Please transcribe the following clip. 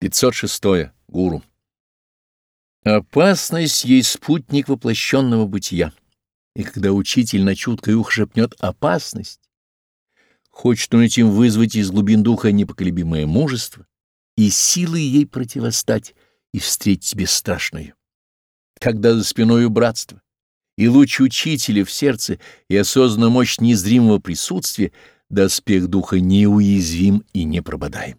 506. Гуру. Опасность есть спутник воплощенного бытия, и когда учитель на чуткое ухо шепнет «опасность», хочет он этим вызвать из глубин духа непоколебимое мужество и силы ей противостать и встретить бесстрашную. Когда за спиною братство и луч учителя в сердце и осознанная мощь незримого присутствия, доспех духа неуязвим и не пропадаем.